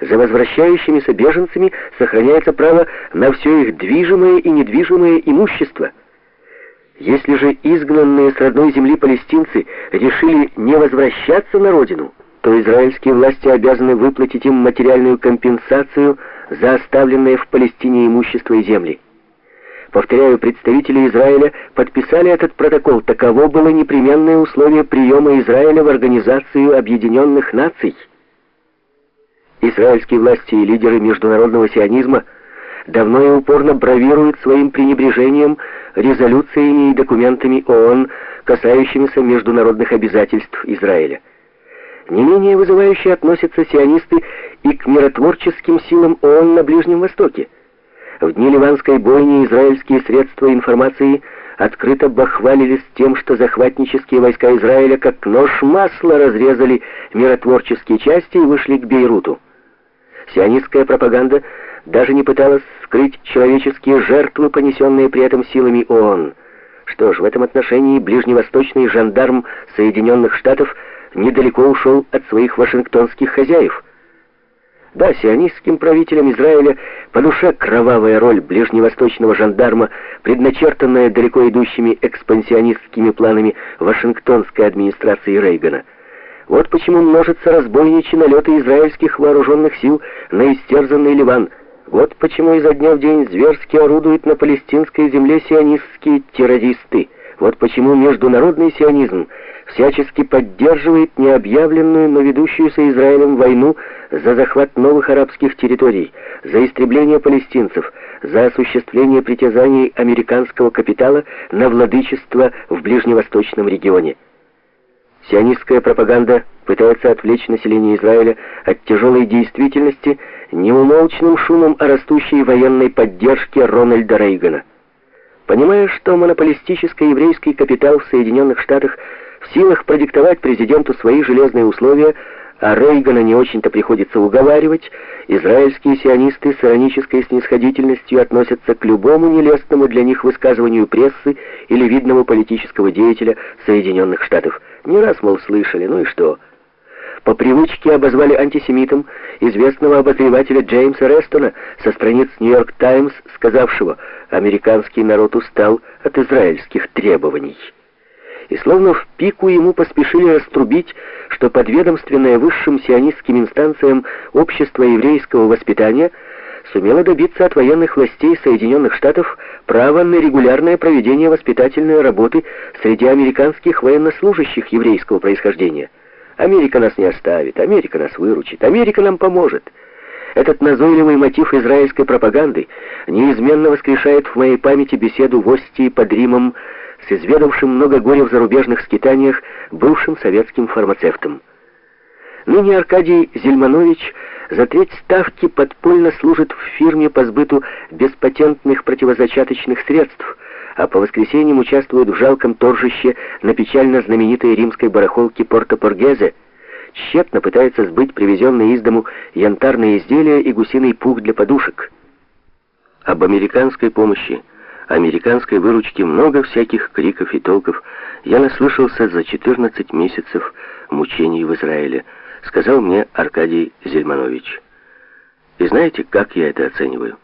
За возвращающимися беженцами сохраняется право на все их движимое и недвижимое имущество. Если же изгнанные с родной земли палестинцы решили не возвращаться на родину, то израильские власти обязаны выплатить им материальную компенсацию за оставленное в Палестине имущество и земли. Повторяю, представители Израиля подписали этот протокол. Таково было непременное условие приема Израиля в Организацию Объединенных Наций. Израильские власти и лидеры международного сионизма давно и упорно бравируют своим пренебрежением резолюциями и документами ООН, касающимися международных обязательств Израиля. Не менее вызывающе относятся сионисты и к миротворческим силам ООН на Ближнем Востоке. В дни ливанской бойни израильские средства информации открыто бахвалились тем, что захватнические войска Израиля как нож масла разрезали миротворческие части и вышли к Бейруту. Сионистская пропаганда даже не пыталась скрыть человеческие жертвы, понесенные при этом силами ООН. Что ж, в этом отношении ближневосточный жандарм Соединенных Штатов недалеко ушел от своих вашингтонских хозяев – да, сионистским правителям Израиля по душе кровавая роль ближневосточного жандарма, предначертанная далеко идущими экспансионистскими планами Вашингтонской администрации Рейгана. Вот почему множатся разбойничьи налеты израильских вооруженных сил на истерзанный Ливан. Вот почему изо дня в день зверски орудуют на палестинской земле сионистские террористы. Вот почему международный сионизм всячески поддерживает необъявленную, но ведущуюся Израилем войну за захват новых арабских территорий, за истребление палестинцев, за осуществление притязаний американского капитала на владычество в ближневосточном регионе. Сионистская пропаганда пытается отвлечь население Израиля от тяжелой действительности неумолчным шумом о растущей военной поддержке Рональда Рейгана. Понимая, что монополистическо-еврейский капитал в Соединенных Штатах в силах продиктовать президенту свои железные условия, а Рейгана не очень-то приходится уговаривать, израильские сионисты с иронической снисходительностью относятся к любому нелестному для них высказыванию прессы или видного политического деятеля Соединенных Штатов. Не раз, мол, слышали, ну и что? По привычке обозвали антисемитом известного обозревателя Джеймса Рестона со страниц «Нью-Йорк Таймс», сказавшего «Американский народ устал от израильских требований». И словно в пику ему поспешили раструбить, что подведомственное высшим сионистским инстанциям общество еврейского воспитания сумело добиться от военных властей Соединенных Штатов права на регулярное проведение воспитательной работы среди американских военнослужащих еврейского происхождения. Америка нас не оставит, Америка нас выручит, Америка нам поможет. Этот назойливый мотив израильской пропаганды неизменно воскрешает в моей памяти беседу в Остии под Римом с изведавшим много горя в зарубежных скитаниях бывшим советским фармацевтом. Ныне Аркадий Зельманович за треть ставки подпольно служит в фирме по сбыту беспатентных противозачаточных средств, а по воскресеньям участвует в жалком торжище на печально знаменитой римской барахолке Порто-Поргезе, тщетно пытается сбыть привезенные из дому янтарные изделия и гусиный пух для подушек. Об американской помощи, американской выручке много всяких криков и толков я наслышался за 14 месяцев мучений в Израиле, сказал мне Аркадий Зельманович. И знаете, как я это оцениваю?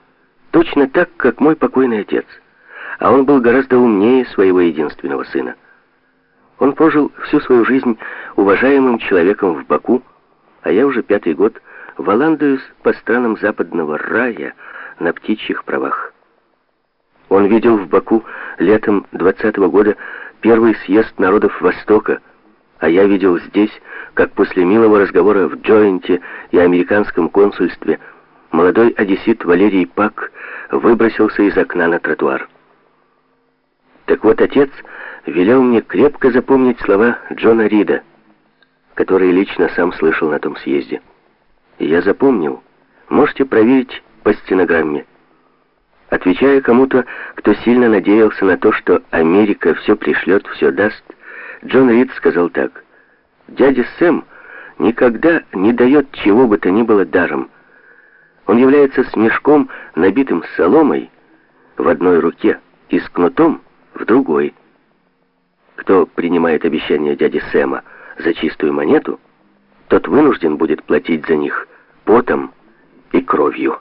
Точно так, как мой покойный отец – а он был гораздо умнее своего единственного сына. Он прожил всю свою жизнь уважаемым человеком в Баку, а я уже пятый год валандуюсь по странам западного рая на птичьих правах. Он видел в Баку летом 20 -го года первый съезд народов Востока, а я видел здесь, как после милого разговора в Джойнте и американском консульстве молодой одессит Валерий Пак выбросился из окна на тротуар. Так вот, отец велел мне крепко запомнить слова Джона Рида, которые лично сам слышал на том съезде. И я запомнил. Можете проверить по стенограмме. Отвечая кому-то, кто сильно надеялся на то, что Америка все пришлет, все даст, Джон Рид сказал так. «Дядя Сэм никогда не дает чего бы то ни было даром. Он является с набитым соломой, в одной руке и с кнутом, в другой. Кто принимает обещания дяди Сэма за чистую монету, тот вынужден будет платить за них потом кровью.